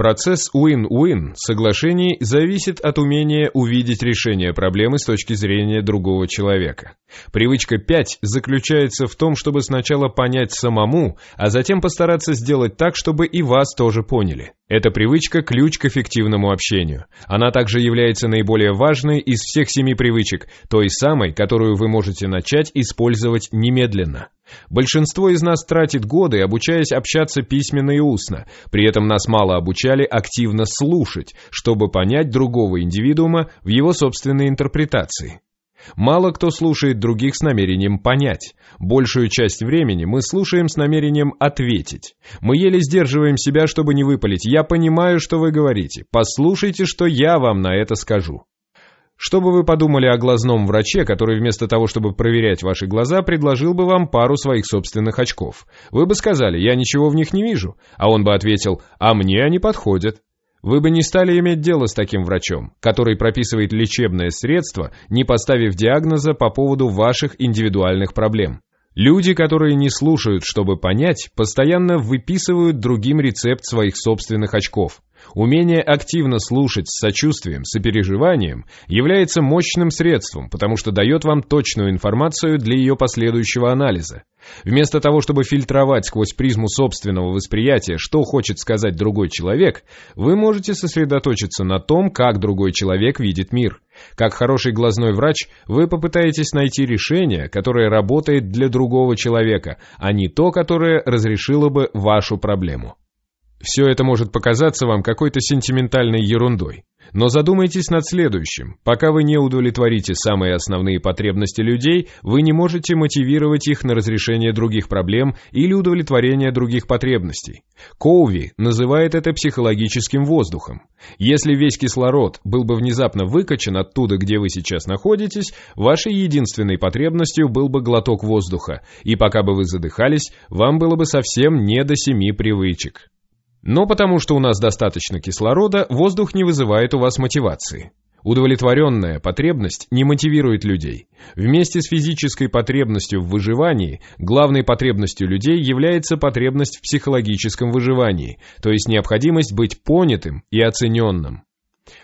Процесс win-win соглашений зависит от умения увидеть решение проблемы с точки зрения другого человека. Привычка 5 заключается в том, чтобы сначала понять самому, а затем постараться сделать так, чтобы и вас тоже поняли. Эта привычка – ключ к эффективному общению. Она также является наиболее важной из всех семи привычек, той самой, которую вы можете начать использовать немедленно. Большинство из нас тратит годы, обучаясь общаться письменно и устно. При этом нас мало обучали активно слушать, чтобы понять другого индивидуума в его собственной интерпретации. Мало кто слушает других с намерением понять. Большую часть времени мы слушаем с намерением ответить. Мы еле сдерживаем себя, чтобы не выпалить. «Я понимаю, что вы говорите. Послушайте, что я вам на это скажу». Что бы вы подумали о глазном враче, который вместо того, чтобы проверять ваши глаза, предложил бы вам пару своих собственных очков? Вы бы сказали, я ничего в них не вижу, а он бы ответил, а мне они подходят. Вы бы не стали иметь дело с таким врачом, который прописывает лечебное средство, не поставив диагноза по поводу ваших индивидуальных проблем. Люди, которые не слушают, чтобы понять, постоянно выписывают другим рецепт своих собственных очков. Умение активно слушать с сочувствием, сопереживанием является мощным средством, потому что дает вам точную информацию для ее последующего анализа. Вместо того, чтобы фильтровать сквозь призму собственного восприятия, что хочет сказать другой человек, вы можете сосредоточиться на том, как другой человек видит мир. Как хороший глазной врач, вы попытаетесь найти решение, которое работает для другого человека, а не то, которое разрешило бы вашу проблему. Все это может показаться вам какой-то сентиментальной ерундой. Но задумайтесь над следующим. Пока вы не удовлетворите самые основные потребности людей, вы не можете мотивировать их на разрешение других проблем или удовлетворение других потребностей. Коуви называет это психологическим воздухом. Если весь кислород был бы внезапно выкачан оттуда, где вы сейчас находитесь, вашей единственной потребностью был бы глоток воздуха, и пока бы вы задыхались, вам было бы совсем не до семи привычек. Но потому что у нас достаточно кислорода, воздух не вызывает у вас мотивации. Удовлетворенная потребность не мотивирует людей. Вместе с физической потребностью в выживании, главной потребностью людей является потребность в психологическом выживании, то есть необходимость быть понятым и оцененным.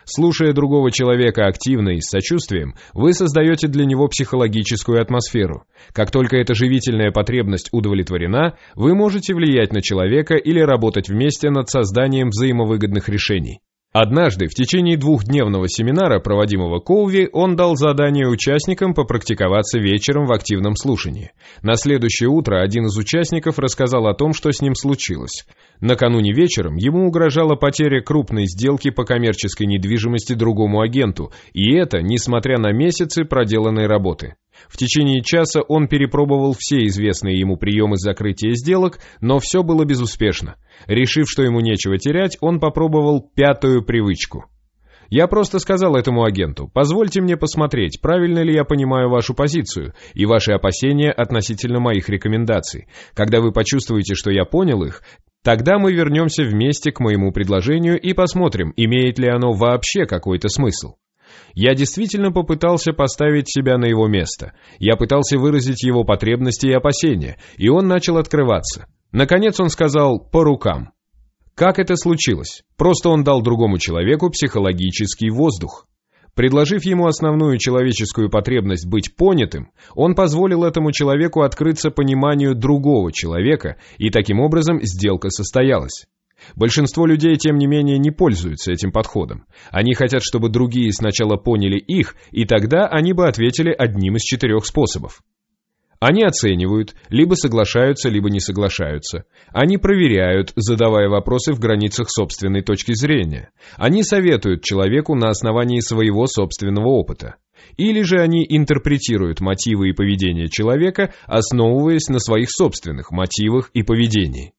Слушая другого человека активно и с сочувствием, вы создаете для него психологическую атмосферу. Как только эта живительная потребность удовлетворена, вы можете влиять на человека или работать вместе над созданием взаимовыгодных решений. Однажды в течение двухдневного семинара, проводимого Колви, он дал задание участникам попрактиковаться вечером в активном слушании. На следующее утро один из участников рассказал о том, что с ним случилось. Накануне вечером ему угрожала потеря крупной сделки по коммерческой недвижимости другому агенту, и это несмотря на месяцы проделанной работы. В течение часа он перепробовал все известные ему приемы закрытия сделок, но все было безуспешно. Решив, что ему нечего терять, он попробовал пятую привычку. Я просто сказал этому агенту, позвольте мне посмотреть, правильно ли я понимаю вашу позицию и ваши опасения относительно моих рекомендаций. Когда вы почувствуете, что я понял их, тогда мы вернемся вместе к моему предложению и посмотрим, имеет ли оно вообще какой-то смысл. Я действительно попытался поставить себя на его место. Я пытался выразить его потребности и опасения, и он начал открываться. Наконец он сказал «по рукам». Как это случилось? Просто он дал другому человеку психологический воздух. Предложив ему основную человеческую потребность быть понятым, он позволил этому человеку открыться пониманию другого человека, и таким образом сделка состоялась. Большинство людей, тем не менее, не пользуются этим подходом. Они хотят, чтобы другие сначала поняли их, и тогда они бы ответили одним из четырех способов. Они оценивают, либо соглашаются, либо не соглашаются. Они проверяют, задавая вопросы в границах собственной точки зрения. Они советуют человеку на основании своего собственного опыта. Или же они интерпретируют мотивы и поведение человека, основываясь на своих собственных мотивах и поведении.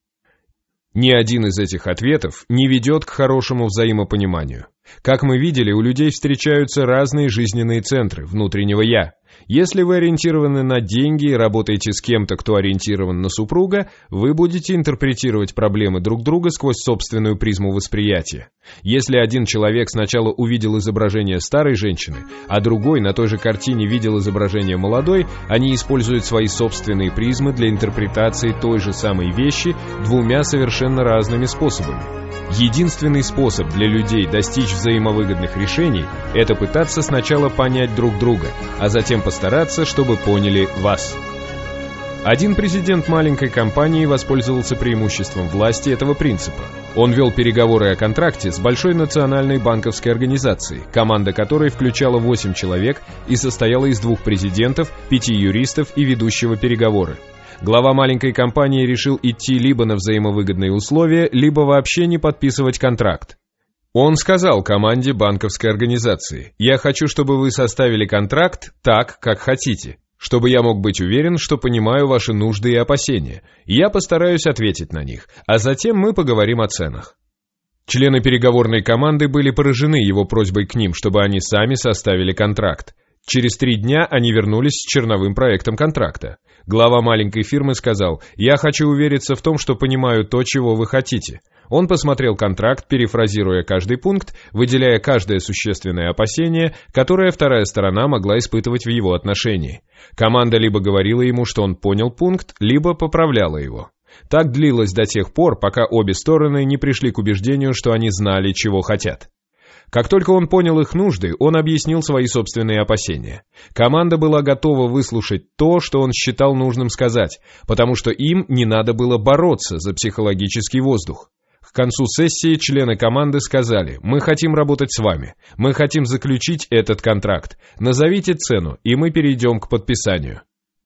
Ни один из этих ответов не ведет к хорошему взаимопониманию. Как мы видели, у людей встречаются разные жизненные центры внутреннего «я». Если вы ориентированы на деньги и работаете с кем-то, кто ориентирован на супруга, вы будете интерпретировать проблемы друг друга сквозь собственную призму восприятия. Если один человек сначала увидел изображение старой женщины, а другой на той же картине видел изображение молодой, они используют свои собственные призмы для интерпретации той же самой вещи двумя совершенно разными способами. Единственный способ для людей достичь взаимовыгодных решений – это пытаться сначала понять друг друга, а затем постараться, чтобы поняли вас. Один президент маленькой компании воспользовался преимуществом власти этого принципа. Он вел переговоры о контракте с большой национальной банковской организацией, команда которой включала 8 человек и состояла из двух президентов, пяти юристов и ведущего переговоры. Глава маленькой компании решил идти либо на взаимовыгодные условия, либо вообще не подписывать контракт. Он сказал команде банковской организации, «Я хочу, чтобы вы составили контракт так, как хотите, чтобы я мог быть уверен, что понимаю ваши нужды и опасения. Я постараюсь ответить на них, а затем мы поговорим о ценах». Члены переговорной команды были поражены его просьбой к ним, чтобы они сами составили контракт. Через три дня они вернулись с черновым проектом контракта. Глава маленькой фирмы сказал, «Я хочу увериться в том, что понимаю то, чего вы хотите». Он посмотрел контракт, перефразируя каждый пункт, выделяя каждое существенное опасение, которое вторая сторона могла испытывать в его отношении. Команда либо говорила ему, что он понял пункт, либо поправляла его. Так длилось до тех пор, пока обе стороны не пришли к убеждению, что они знали, чего хотят. Как только он понял их нужды, он объяснил свои собственные опасения. Команда была готова выслушать то, что он считал нужным сказать, потому что им не надо было бороться за психологический воздух. К концу сессии члены команды сказали, мы хотим работать с вами, мы хотим заключить этот контракт, назовите цену, и мы перейдем к подписанию.